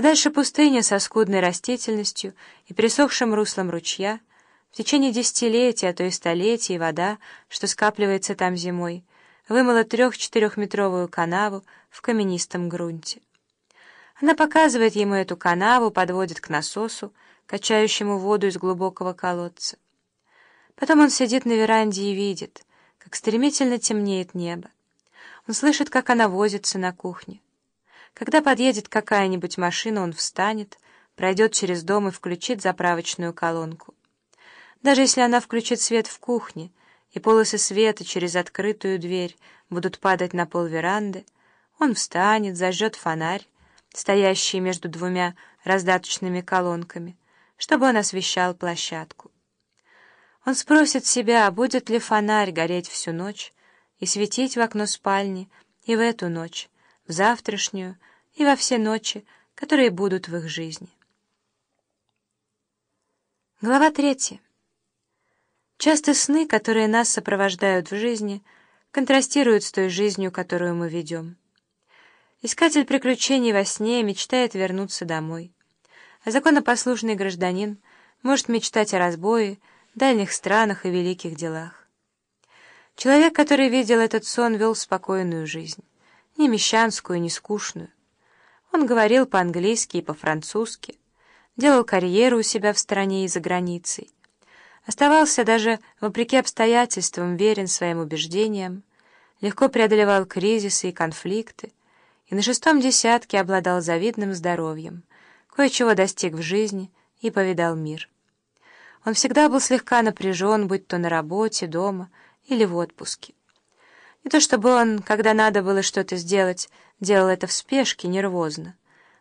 А дальше пустыня со скудной растительностью и пересохшим руслом ручья. В течение десятилетий, а то и столетий вода, что скапливается там зимой, вымыла трех-четырехметровую канаву в каменистом грунте. Она показывает ему эту канаву, подводит к насосу, качающему воду из глубокого колодца. Потом он сидит на веранде и видит, как стремительно темнеет небо. Он слышит, как она возится на кухне. Когда подъедет какая-нибудь машина, он встанет, пройдет через дом и включит заправочную колонку. Даже если она включит свет в кухне, и полосы света через открытую дверь будут падать на пол веранды, он встанет, зажжет фонарь, стоящий между двумя раздаточными колонками, чтобы он освещал площадку. Он спросит себя, будет ли фонарь гореть всю ночь и светить в окно спальни и в эту ночь, в завтрашнюю и во все ночи, которые будут в их жизни. Глава третья. Часто сны, которые нас сопровождают в жизни, контрастируют с той жизнью, которую мы ведем. Искатель приключений во сне мечтает вернуться домой, а законопослушный гражданин может мечтать о разбое, дальних странах и великих делах. Человек, который видел этот сон, вел спокойную жизнь, не мещанскую, не скучную. Он говорил по-английски и по-французски, делал карьеру у себя в стране и за границей, Оставался даже, вопреки обстоятельствам, верен своим убеждениям, легко преодолевал кризисы и конфликты, и на шестом десятке обладал завидным здоровьем, кое-чего достиг в жизни и повидал мир. Он всегда был слегка напряжен, будь то на работе, дома или в отпуске. Не то чтобы он, когда надо было что-то сделать, делал это в спешке, нервозно,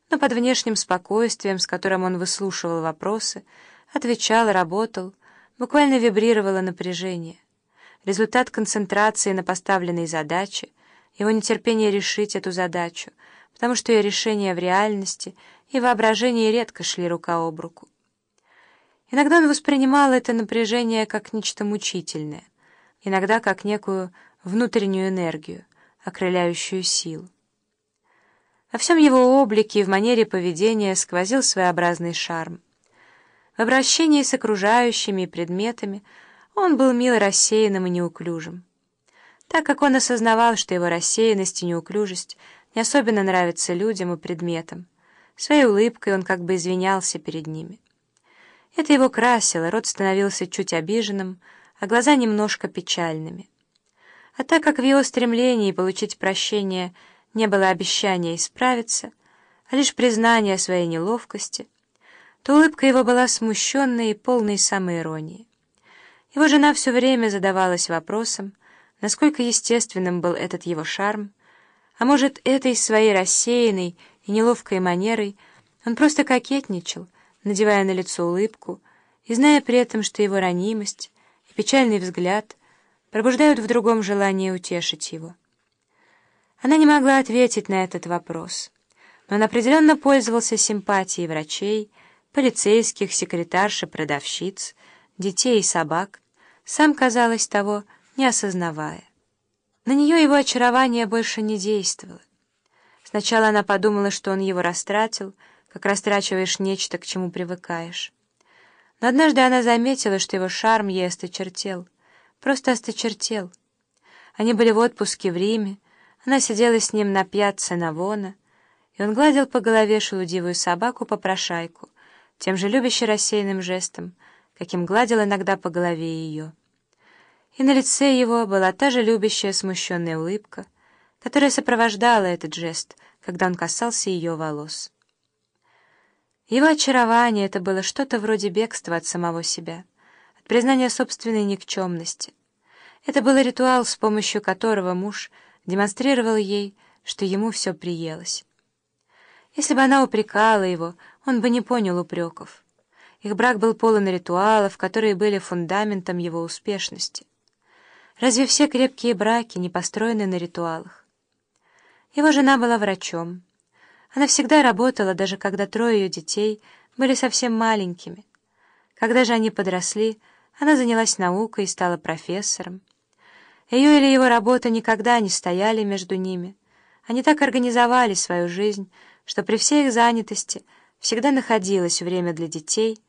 но под внешним спокойствием, с которым он выслушивал вопросы, отвечал, работал, Буквально вибрировало напряжение. Результат концентрации на поставленной задаче, его нетерпение решить эту задачу, потому что ее решение в реальности и воображении редко шли рука об руку. Иногда он воспринимал это напряжение как нечто мучительное, иногда как некую внутреннюю энергию, окрыляющую силу. Во всем его облике и в манере поведения сквозил своеобразный шарм. В обращении с окружающими предметами он был мило рассеянным и неуклюжим. Так как он осознавал, что его рассеянность и неуклюжесть не особенно нравятся людям и предметам, своей улыбкой он как бы извинялся перед ними. Это его красило, рот становился чуть обиженным, а глаза немножко печальными. А так как в его стремлении получить прощение не было обещания исправиться, а лишь признание своей неловкости — то улыбка его была смущенной и полной самоиронии. Его жена все время задавалась вопросом, насколько естественным был этот его шарм, а может, этой своей рассеянной и неловкой манерой он просто кокетничал, надевая на лицо улыбку и зная при этом, что его ранимость и печальный взгляд пробуждают в другом желание утешить его. Она не могла ответить на этот вопрос, но он определенно пользовался симпатией врачей, полицейских, секретарш и продавщиц, детей и собак, сам, казалось, того не осознавая. На нее его очарование больше не действовало. Сначала она подумала, что он его растратил, как растрачиваешь нечто, к чему привыкаешь. Но однажды она заметила, что его шарм ей осточертел, просто осточертел. Они были в отпуске в Риме, она сидела с ним на пьяце Навона, и он гладил по голове шелудивую собаку-попрошайку, тем же любяще рассеянным жестом, каким гладил иногда по голове ее. И на лице его была та же любящая смущенная улыбка, которая сопровождала этот жест, когда он касался ее волос. Его очарование — это было что-то вроде бегства от самого себя, от признания собственной никчемности. Это был ритуал, с помощью которого муж демонстрировал ей, что ему все приелось. Если бы она упрекала его, он бы не понял упреков. Их брак был полон ритуалов, которые были фундаментом его успешности. Разве все крепкие браки не построены на ритуалах? Его жена была врачом. Она всегда работала, даже когда трое ее детей были совсем маленькими. Когда же они подросли, она занялась наукой и стала профессором. Ее или его работа никогда не стояли между ними. Они так организовали свою жизнь, что при всей их занятости всегда находилось время для детей —